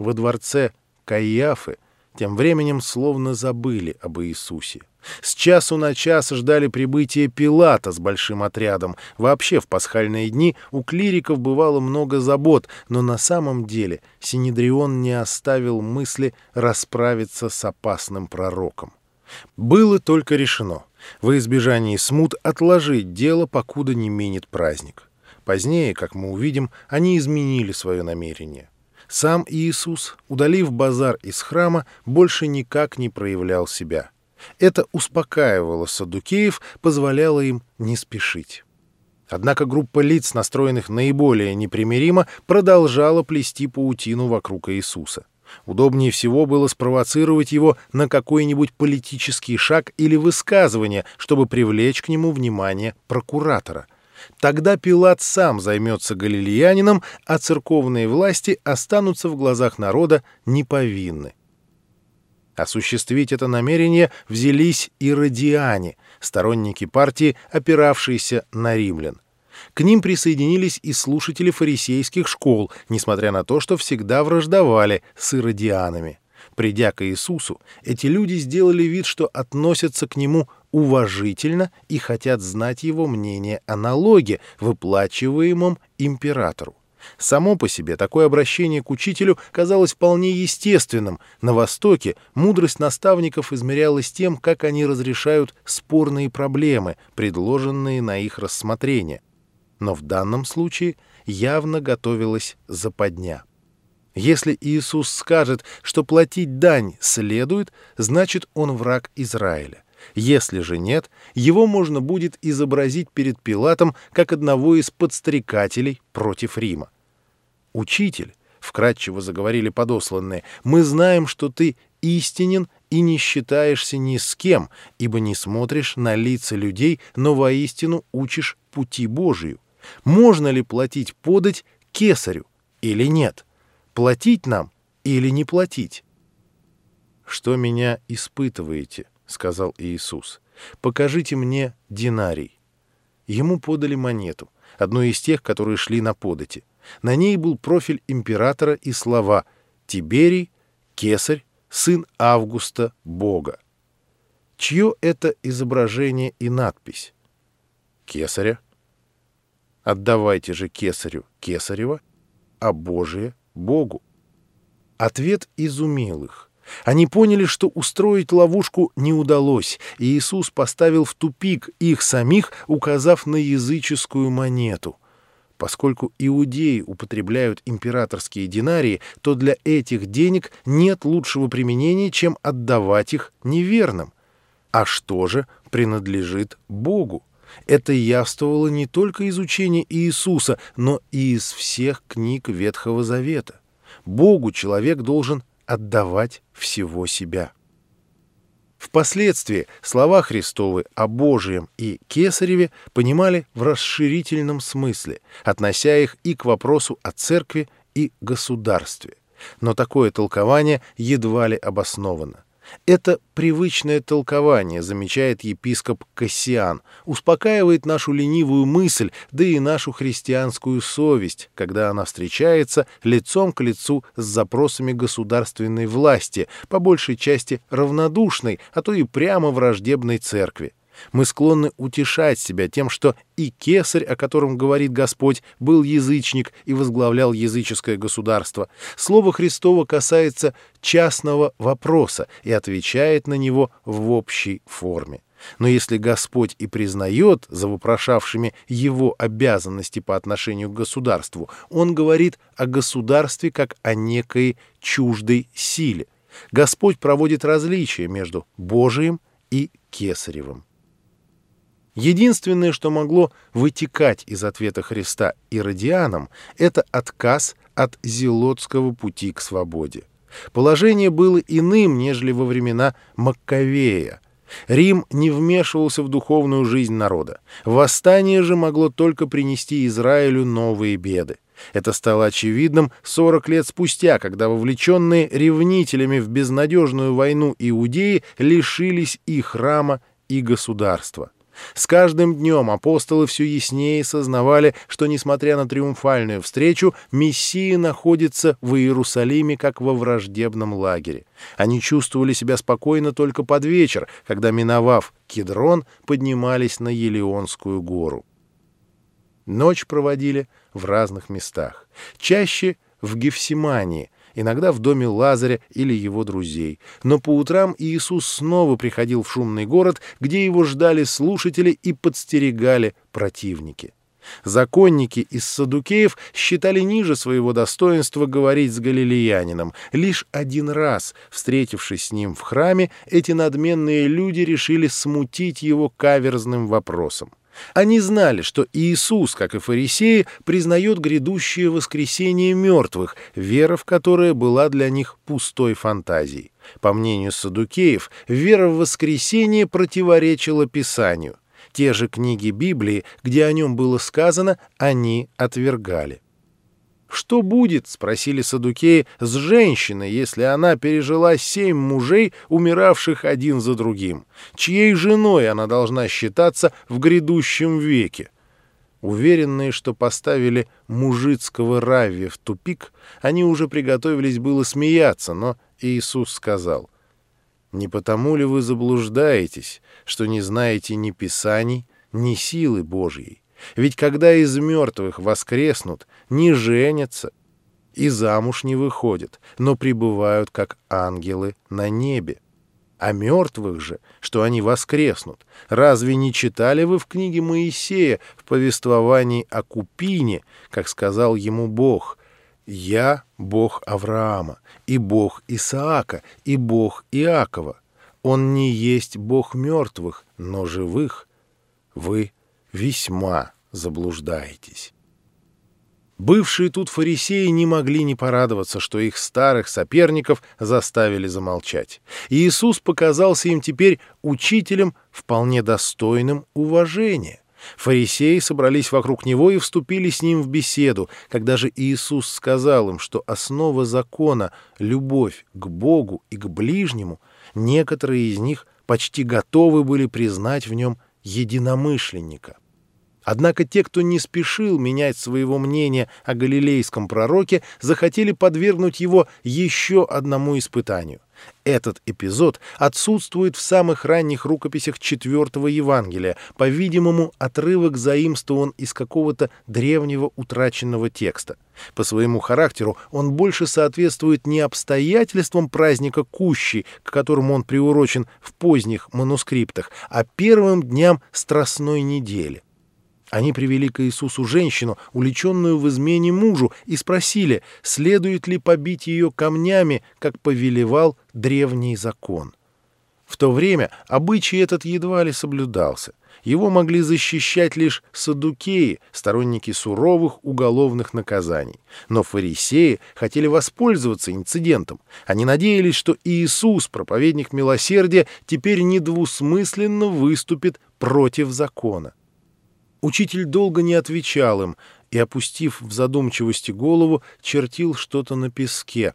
во дворце Каиафы тем временем словно забыли об Иисусе. С часу на час ждали прибытия Пилата с большим отрядом. Вообще в пасхальные дни у клириков бывало много забот, но на самом деле Синедрион не оставил мысли расправиться с опасным пророком. Было только решено во избежание смут отложить дело, покуда не минет праздник. Позднее, как мы увидим, они изменили свое намерение. Сам Иисус, удалив базар из храма, больше никак не проявлял себя. Это успокаивало садукеев, позволяло им не спешить. Однако группа лиц, настроенных наиболее непримиримо, продолжала плести паутину вокруг Иисуса. Удобнее всего было спровоцировать его на какой-нибудь политический шаг или высказывание, чтобы привлечь к нему внимание прокуратора. Тогда Пилат сам займется галилеянином, а церковные власти останутся в глазах народа неповинны. Осуществить это намерение взялись и радиане, сторонники партии, опиравшиеся на римлян. К ним присоединились и слушатели фарисейских школ, несмотря на то, что всегда враждовали с иродианами. Придя к Иисусу, эти люди сделали вид, что относятся к Нему уважительно и хотят знать Его мнение о налоге, выплачиваемом императору. Само по себе такое обращение к учителю казалось вполне естественным. На Востоке мудрость наставников измерялась тем, как они разрешают спорные проблемы, предложенные на их рассмотрение. Но в данном случае явно готовилась западня. Если Иисус скажет, что платить дань следует, значит он враг Израиля. Если же нет, его можно будет изобразить перед Пилатом как одного из подстрекателей против Рима. «Учитель», — вкратчиво заговорили подосланные, — «мы знаем, что ты истинен и не считаешься ни с кем, ибо не смотришь на лица людей, но воистину учишь пути Божию. Можно ли платить подать кесарю или нет? Платить нам или не платить?» «Что меня испытываете?» — сказал Иисус. «Покажите мне динарий». Ему подали монету, одну из тех, которые шли на подати. На ней был профиль императора и слова «Тиберий, кесарь, сын Августа, Бога». Чье это изображение и надпись? Кесаря. Отдавайте же кесарю кесарева, а Божие — Богу. Ответ изумил их. Они поняли, что устроить ловушку не удалось, и Иисус поставил в тупик их самих, указав на языческую монету. Поскольку иудеи употребляют императорские динарии, то для этих денег нет лучшего применения, чем отдавать их неверным. А что же принадлежит Богу? Это явствовало не только из учения Иисуса, но и из всех книг Ветхого Завета. Богу человек должен отдавать всего себя. Впоследствии слова Христовы о Божьем и Кесареве понимали в расширительном смысле, относя их и к вопросу о церкви и государстве. Но такое толкование едва ли обосновано. Это привычное толкование, замечает епископ Кассиан, успокаивает нашу ленивую мысль, да и нашу христианскую совесть, когда она встречается лицом к лицу с запросами государственной власти, по большей части равнодушной, а то и прямо враждебной церкви. Мы склонны утешать себя тем, что и кесарь, о котором говорит Господь, был язычник и возглавлял языческое государство. Слово Христово касается частного вопроса и отвечает на него в общей форме. Но если Господь и признает за вопрошавшими его обязанности по отношению к государству, он говорит о государстве как о некой чуждой силе. Господь проводит различия между Божиим и Кесаревым. Единственное, что могло вытекать из ответа Христа иродианам, это отказ от зелотского пути к свободе. Положение было иным, нежели во времена Маккавея. Рим не вмешивался в духовную жизнь народа. Восстание же могло только принести Израилю новые беды. Это стало очевидным 40 лет спустя, когда вовлеченные ревнителями в безнадежную войну иудеи лишились и храма, и государства. С каждым днем апостолы все яснее сознавали, что, несмотря на триумфальную встречу, Мессия находится в Иерусалиме как во враждебном лагере. Они чувствовали себя спокойно только под вечер, когда, миновав Кедрон, поднимались на Елеонскую гору. Ночь проводили в разных местах. Чаще в Гефсимании, иногда в доме Лазаря или его друзей. Но по утрам Иисус снова приходил в шумный город, где его ждали слушатели и подстерегали противники. Законники из Садукеев считали ниже своего достоинства говорить с галилеянином. Лишь один раз, встретившись с ним в храме, эти надменные люди решили смутить его каверзным вопросом. Они знали, что Иисус, как и фарисеи, признает грядущее воскресение мертвых, вера в которое была для них пустой фантазией. По мнению садукеев, вера в воскресение противоречила Писанию. Те же книги Библии, где о нем было сказано, они отвергали. «Что будет, — спросили садукеи, — с женщиной, если она пережила семь мужей, умиравших один за другим? Чьей женой она должна считаться в грядущем веке?» Уверенные, что поставили мужицкого Рави в тупик, они уже приготовились было смеяться, но Иисус сказал, «Не потому ли вы заблуждаетесь, что не знаете ни Писаний, ни силы Божьей? Ведь когда из мертвых воскреснут, не женятся и замуж не выходят, но пребывают как ангелы на небе. А мертвых же, что они воскреснут, разве не читали вы в книге Моисея в повествовании о Купине, как сказал ему Бог, «Я — Бог Авраама, и Бог Исаака, и Бог Иакова. Он не есть Бог мертвых, но живых. Вы весьма заблуждаетесь». Бывшие тут фарисеи не могли не порадоваться, что их старых соперников заставили замолчать. И Иисус показался им теперь учителем, вполне достойным уважения. Фарисеи собрались вокруг него и вступили с ним в беседу, когда же Иисус сказал им, что основа закона — любовь к Богу и к ближнему, некоторые из них почти готовы были признать в нем единомышленника. Однако те, кто не спешил менять своего мнения о галилейском пророке, захотели подвергнуть его еще одному испытанию. Этот эпизод отсутствует в самых ранних рукописях четвертого Евангелия. По-видимому, отрывок заимствован из какого-то древнего утраченного текста. По своему характеру он больше соответствует не обстоятельствам праздника Кущи, к которому он приурочен в поздних манускриптах, а первым дням Страстной недели. Они привели к Иисусу женщину, уличенную в измене мужу, и спросили, следует ли побить ее камнями, как повелевал древний закон. В то время обычай этот едва ли соблюдался. Его могли защищать лишь садукеи, сторонники суровых уголовных наказаний. Но фарисеи хотели воспользоваться инцидентом. Они надеялись, что Иисус, проповедник милосердия, теперь недвусмысленно выступит против закона. Учитель долго не отвечал им и, опустив в задумчивости голову, чертил что-то на песке.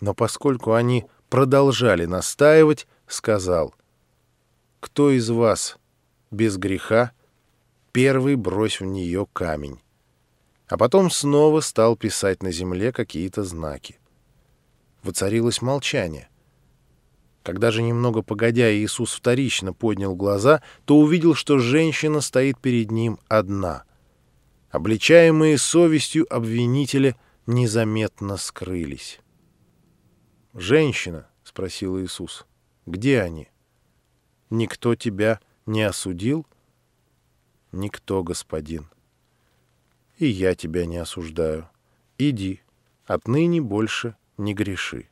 Но поскольку они продолжали настаивать, сказал, «Кто из вас без греха, первый брось в нее камень». А потом снова стал писать на земле какие-то знаки. Воцарилось молчание — когда же немного погодя Иисус вторично поднял глаза, то увидел, что женщина стоит перед ним одна. Обличаемые совестью обвинители незаметно скрылись. «Женщина?» — спросил Иисус. «Где они?» «Никто тебя не осудил?» «Никто, господин». «И я тебя не осуждаю. Иди, отныне больше не греши».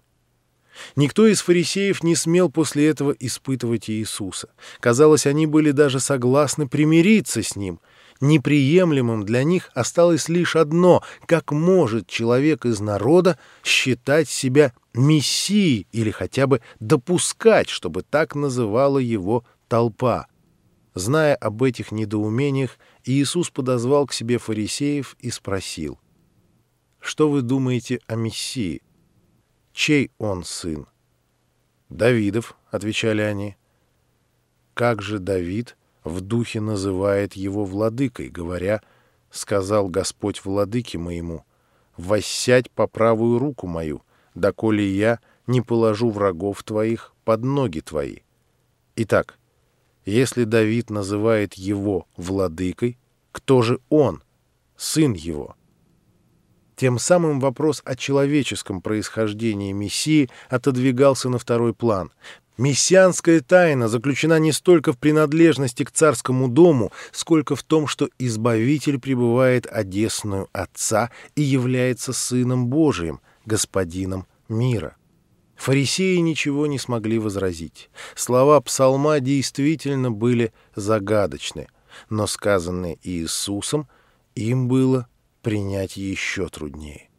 Никто из фарисеев не смел после этого испытывать Иисуса. Казалось, они были даже согласны примириться с Ним. Неприемлемым для них осталось лишь одно — как может человек из народа считать себя мессией или хотя бы допускать, чтобы так называла его толпа. Зная об этих недоумениях, Иисус подозвал к себе фарисеев и спросил, «Что вы думаете о Мессии?» Чей он сын? Давидов, отвечали они. Как же Давид в духе называет его владыкой, говоря, «Сказал Господь владыке моему, воссядь по правую руку мою, доколе я не положу врагов твоих под ноги твои». Итак, если Давид называет его владыкой, кто же он, сын его? Тем самым вопрос о человеческом происхождении Мессии отодвигался на второй план. Мессианская тайна заключена не столько в принадлежности к царскому дому, сколько в том, что Избавитель пребывает одесную Отца и является Сыном Божиим, Господином мира. Фарисеи ничего не смогли возразить. Слова псалма действительно были загадочны, но сказанные Иисусом им было принять еще труднее.